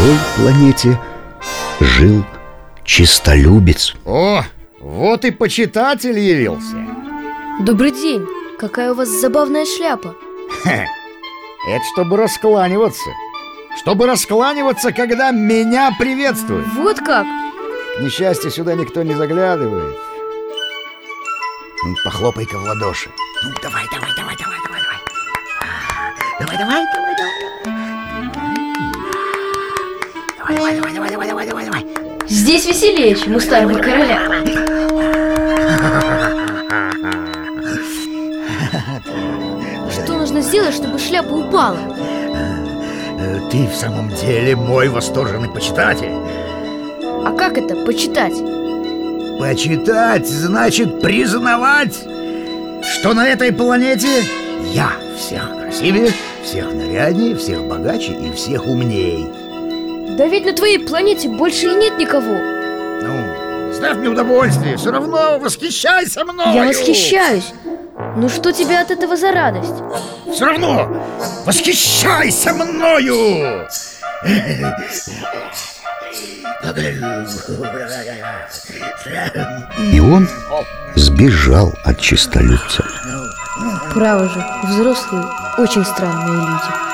второй планете жил чистолюбец. О, вот и почитатель явился. Добрый день, какая у вас забавная шляпа. Хе, Это чтобы раскланиваться. Чтобы раскланиваться, когда меня приветствуют. Вот как? К несчастью, сюда никто не заглядывает. Ну, Похлопай-ка в ладоши. Ну, давай, давай, давай, давай, давай, давай. А, Давай, давай, давай, давай Давай, давай, давай, давай, давай, давай, давай Здесь веселее, чем у старого короля Что нужно сделать, чтобы шляпа упала? Ты в самом деле мой восторженный почитатель А как это, почитать? Почитать значит признавать, что на этой планете я всех красивее, всех наряднее, всех богаче и всех умней. Да ведь на твоей планете больше и нет никого Ну, ставь мне удовольствие, все равно восхищайся мною. Я восхищаюсь Ну что тебе от этого за радость? Все равно восхищайся мною. И он сбежал от чистолюбца Право же, взрослые очень странные люди